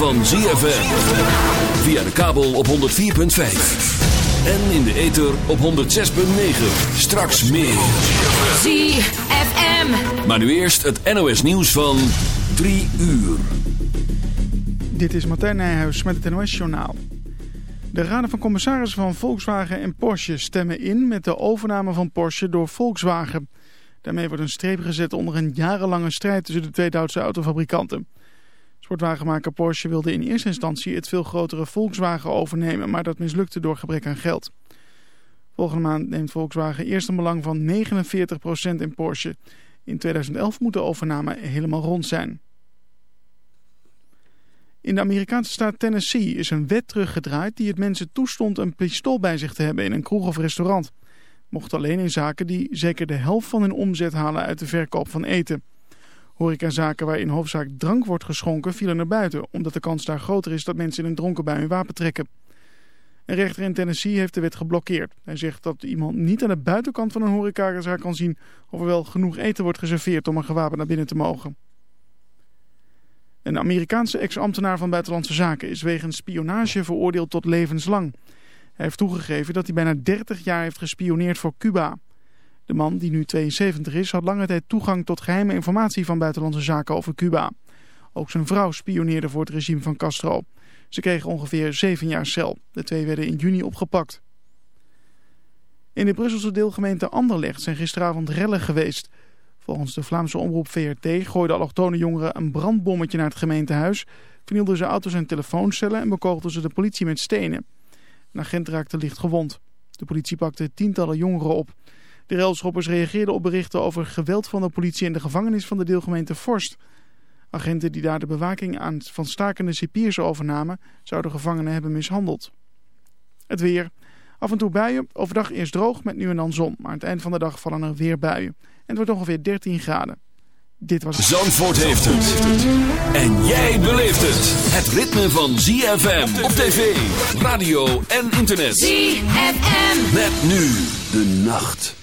Van ZFM. Via de kabel op 104.5. En in de ether op 106.9. Straks meer. ZFM. Maar nu eerst het NOS nieuws van 3 uur. Dit is Martijn Nijhuis met het NOS-journaal. De raden van commissarissen van Volkswagen en Porsche stemmen in met de overname van Porsche door Volkswagen. Daarmee wordt een streep gezet onder een jarenlange strijd tussen de twee Duitse autofabrikanten. Sportwagenmaker Porsche wilde in eerste instantie het veel grotere Volkswagen overnemen, maar dat mislukte door gebrek aan geld. Volgende maand neemt Volkswagen eerst een belang van 49% in Porsche. In 2011 moet de overname helemaal rond zijn. In de Amerikaanse staat Tennessee is een wet teruggedraaid die het mensen toestond een pistool bij zich te hebben in een kroeg of restaurant. Mocht alleen in zaken die zeker de helft van hun omzet halen uit de verkoop van eten. Horecazaken waarin hoofdzaak drank wordt geschonken vielen er buiten, omdat de kans daar groter is dat mensen in een dronken bui hun wapen trekken. Een rechter in Tennessee heeft de wet geblokkeerd. Hij zegt dat iemand niet aan de buitenkant van een horecazaak kan zien of er wel genoeg eten wordt geserveerd om een gewapend naar binnen te mogen. Een Amerikaanse ex-ambtenaar van Buitenlandse Zaken is wegens spionage veroordeeld tot levenslang. Hij heeft toegegeven dat hij bijna 30 jaar heeft gespioneerd voor Cuba. De man, die nu 72 is, had lange tijd toegang tot geheime informatie van Buitenlandse Zaken over Cuba. Ook zijn vrouw spioneerde voor het regime van Castro. Ze kregen ongeveer 7 jaar cel. De twee werden in juni opgepakt. In de Brusselse deelgemeente Anderlecht zijn gisteravond rellen geweest. Volgens de Vlaamse omroep VRT gooiden allochtone jongeren een brandbommetje naar het gemeentehuis, vernielden ze auto's en telefooncellen en bekogelden ze de politie met stenen. Een agent raakte licht gewond. De politie pakte tientallen jongeren op. De railschoppers reageerden op berichten over geweld van de politie in de gevangenis van de deelgemeente Forst. Agenten die daar de bewaking aan van stakende cipiers overnamen, zouden gevangenen hebben mishandeld. Het weer. Af en toe buien, overdag eerst droog met nu en dan zon. Maar aan het eind van de dag vallen er weer buien. En het wordt ongeveer 13 graden. Dit was... Zandvoort heeft het. En jij beleeft het. Het ritme van ZFM op tv, radio en internet. ZFM. Met nu de nacht.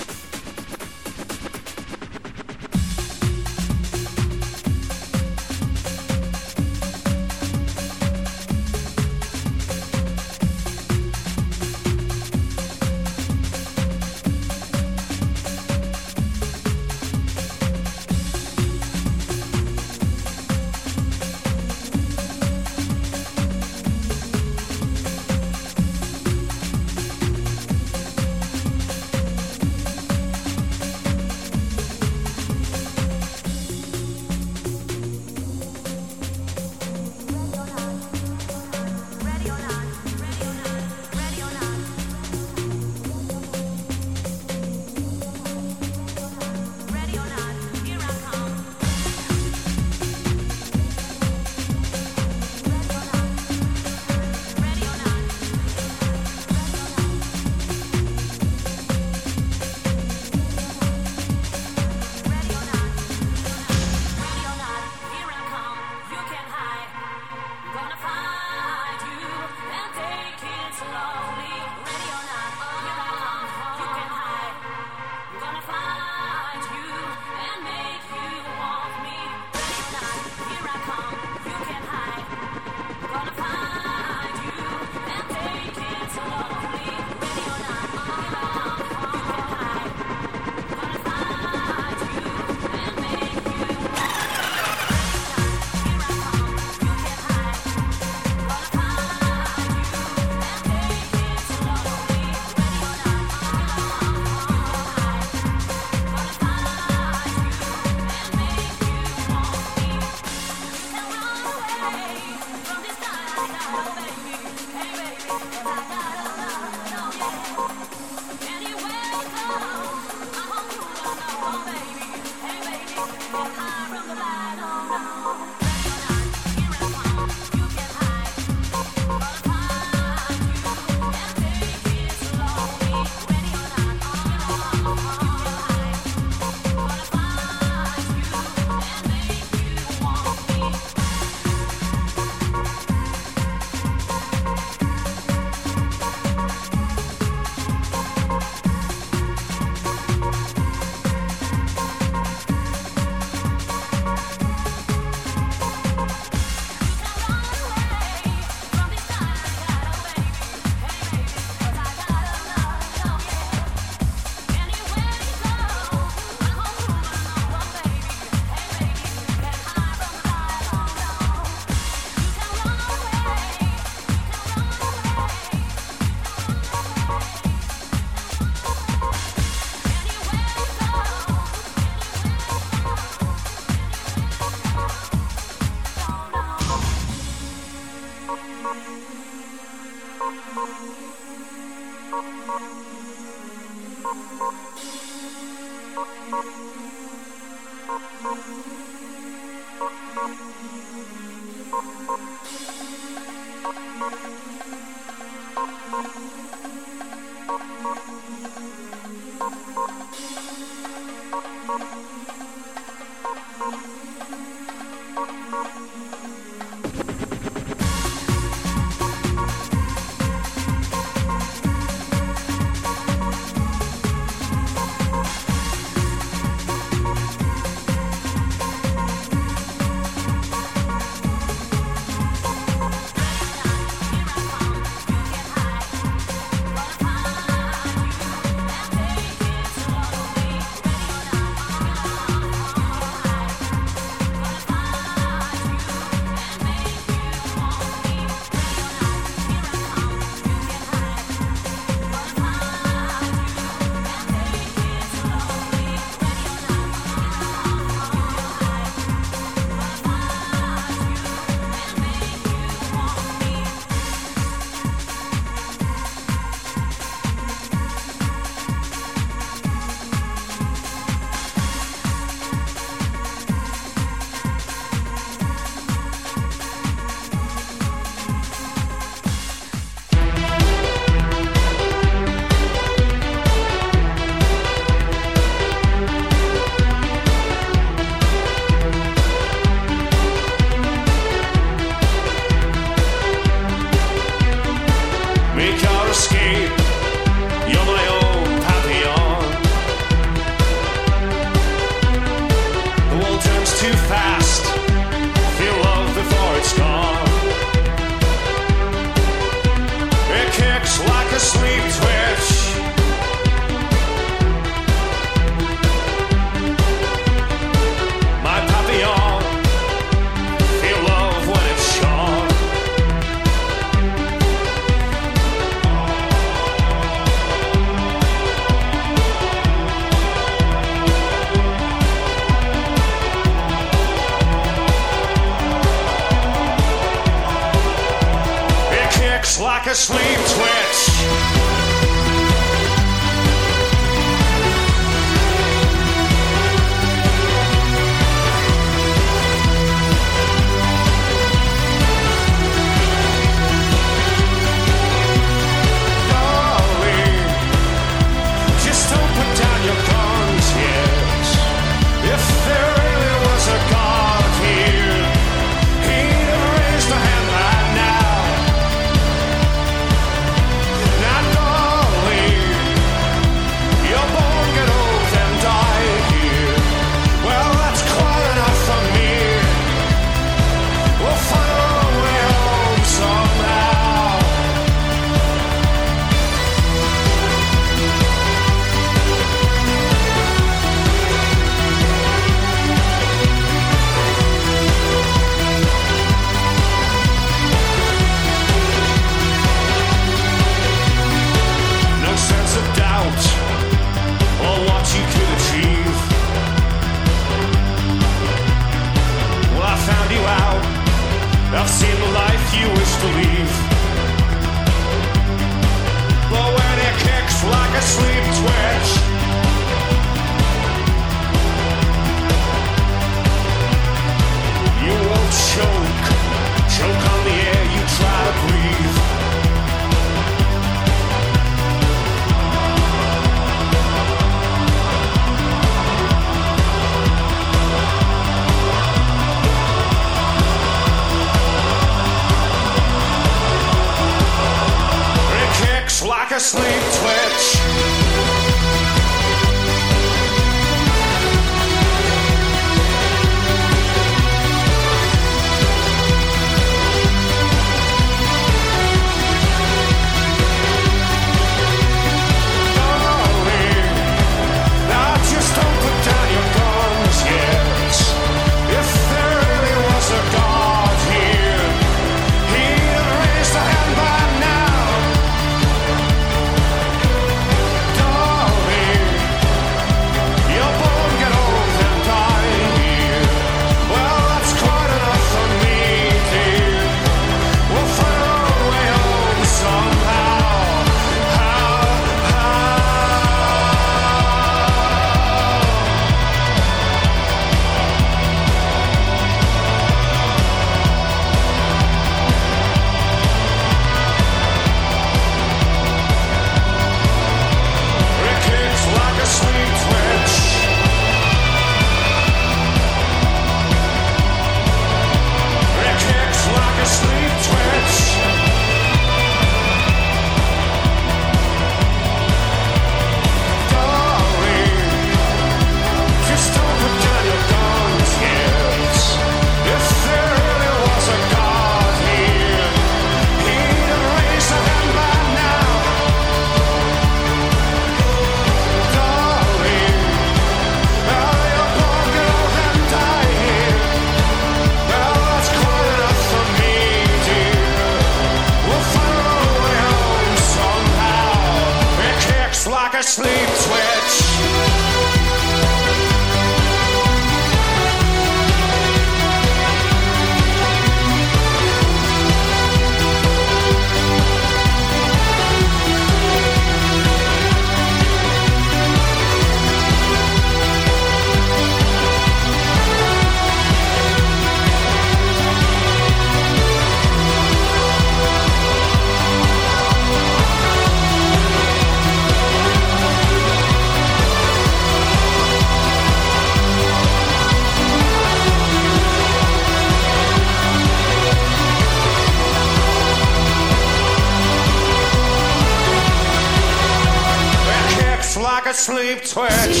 like a sleep twitch.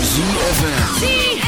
ZFM. ZFM.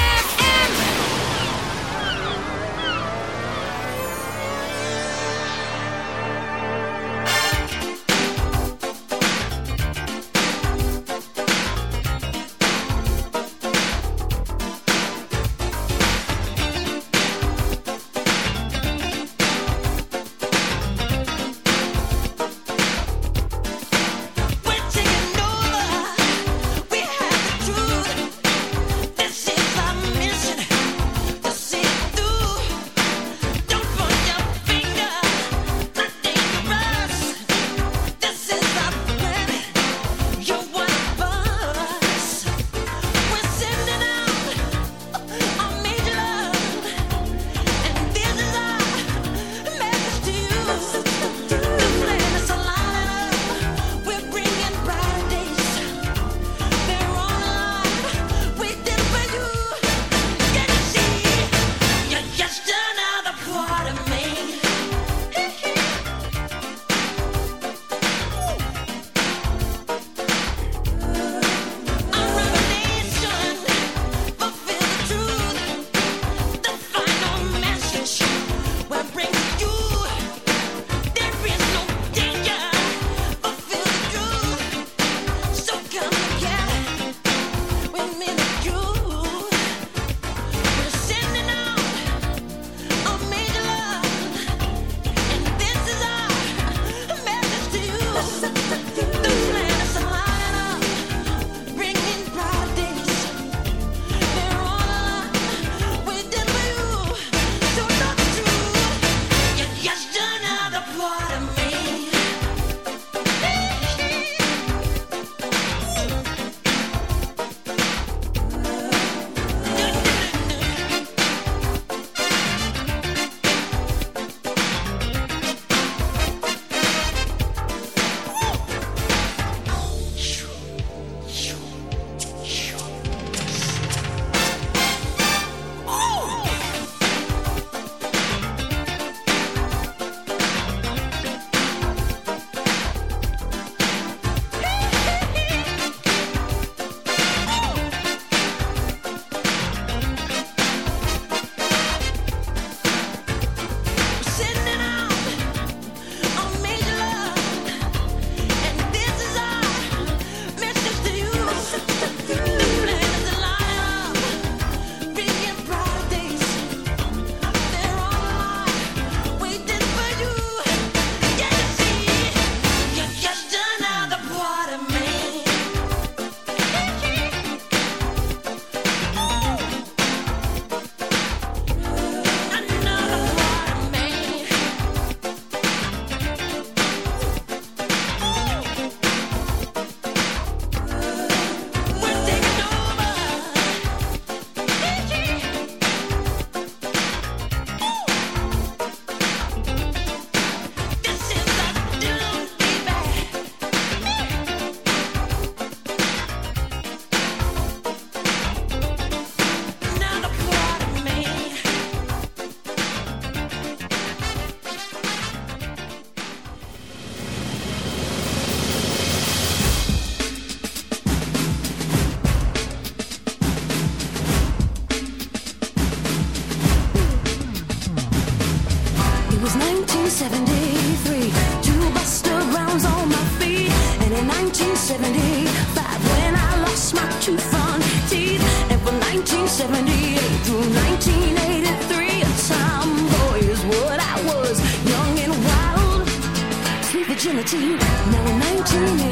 to you. No.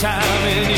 time in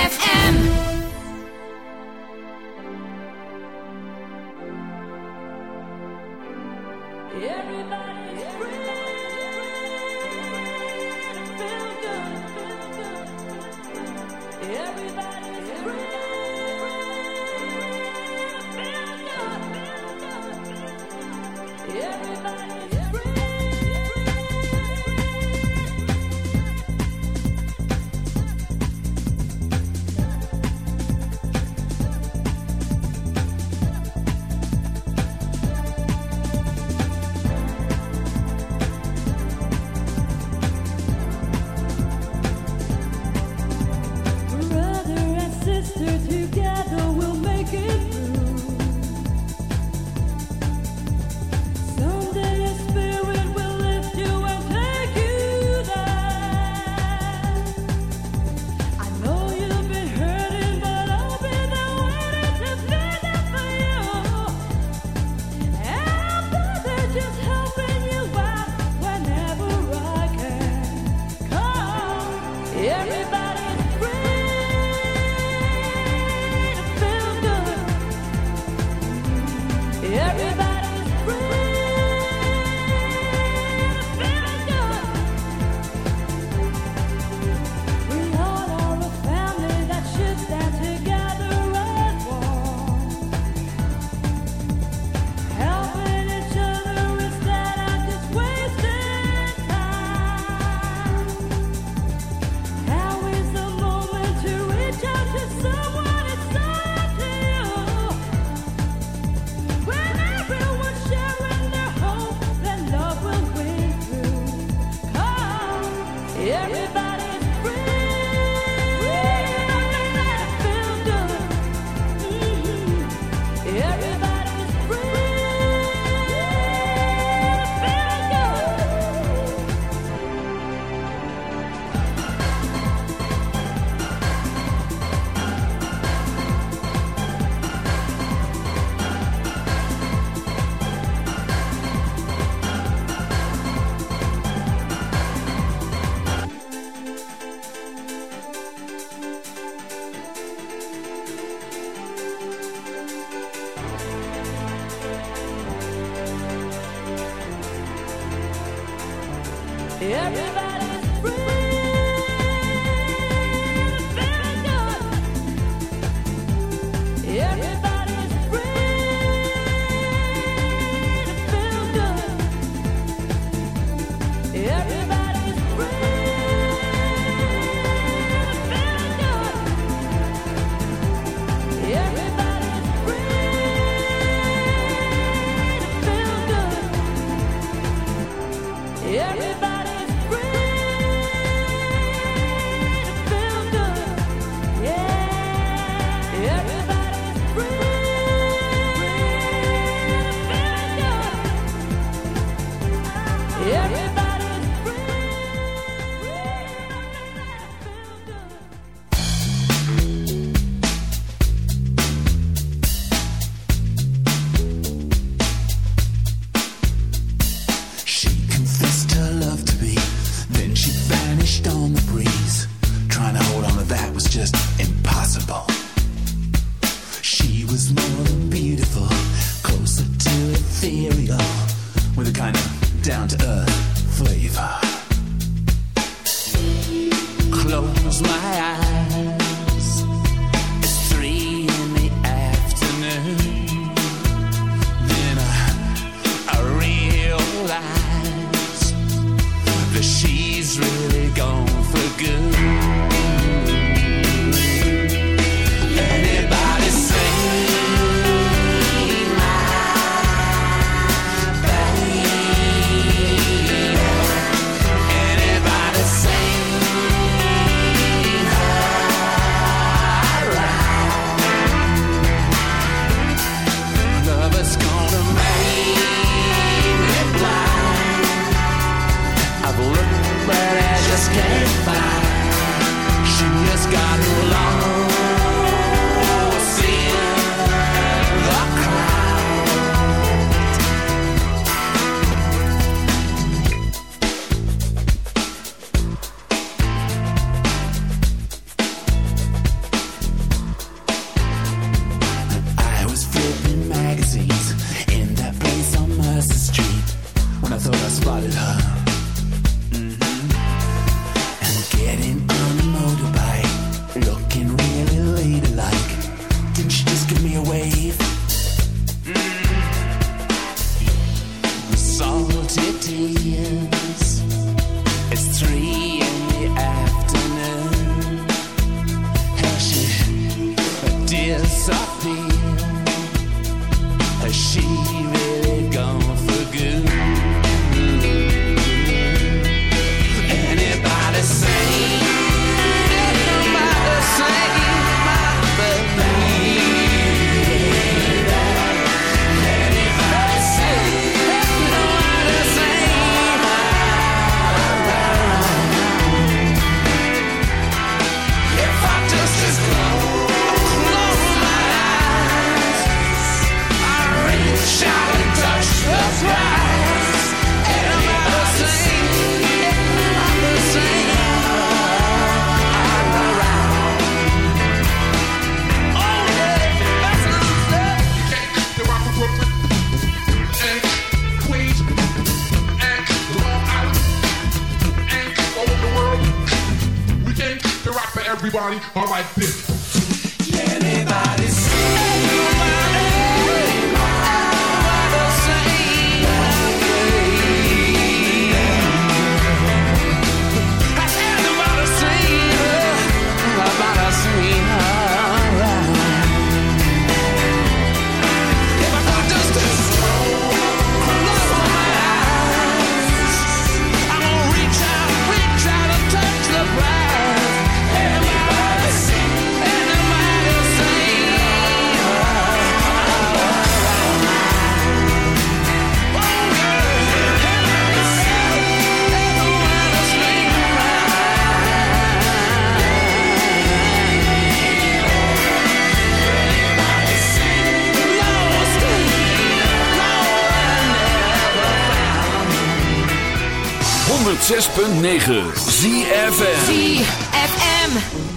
106.9 ZFM ZFM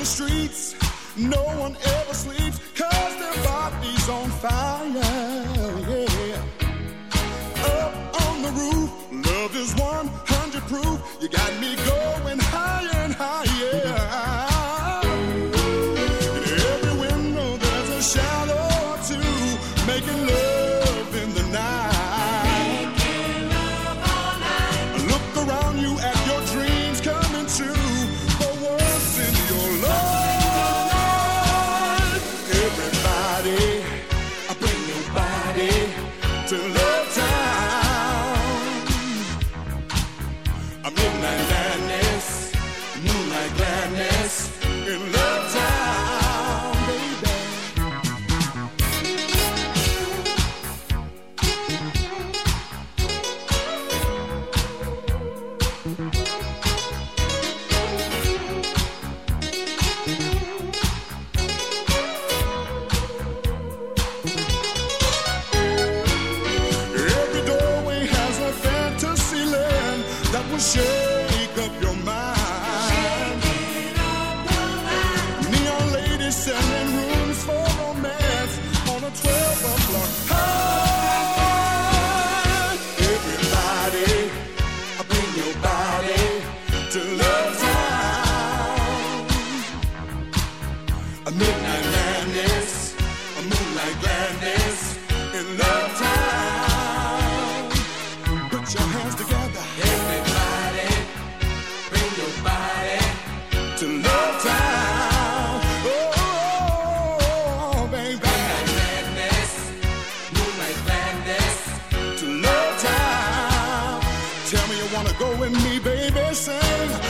the streets, no one ever sleeps person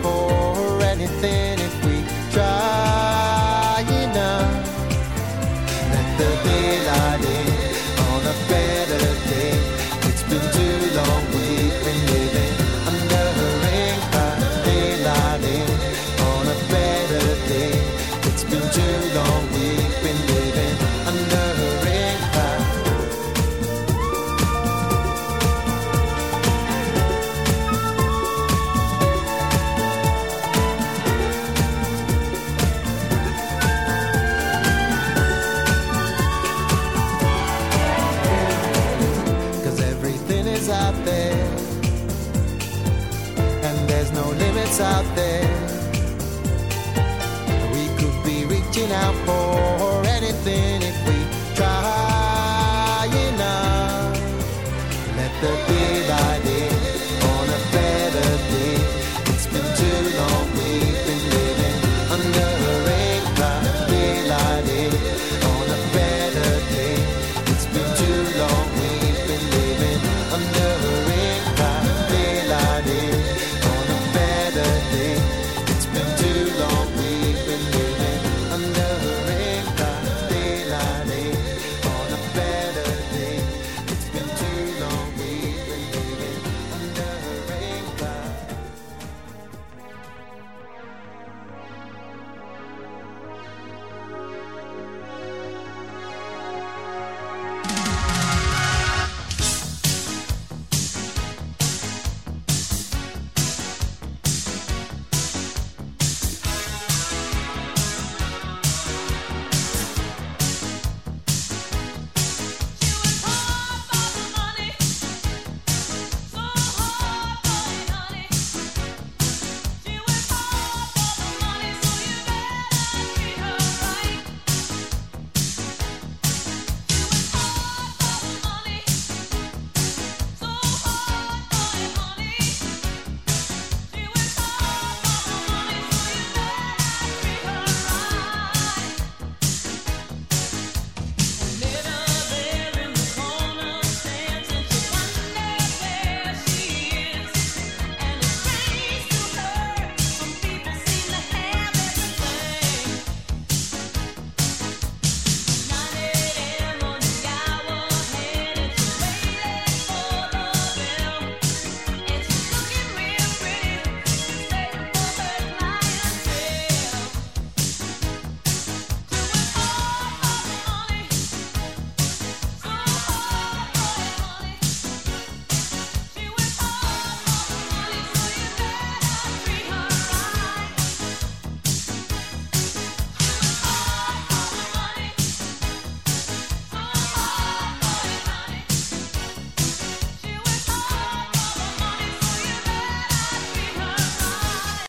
hacer.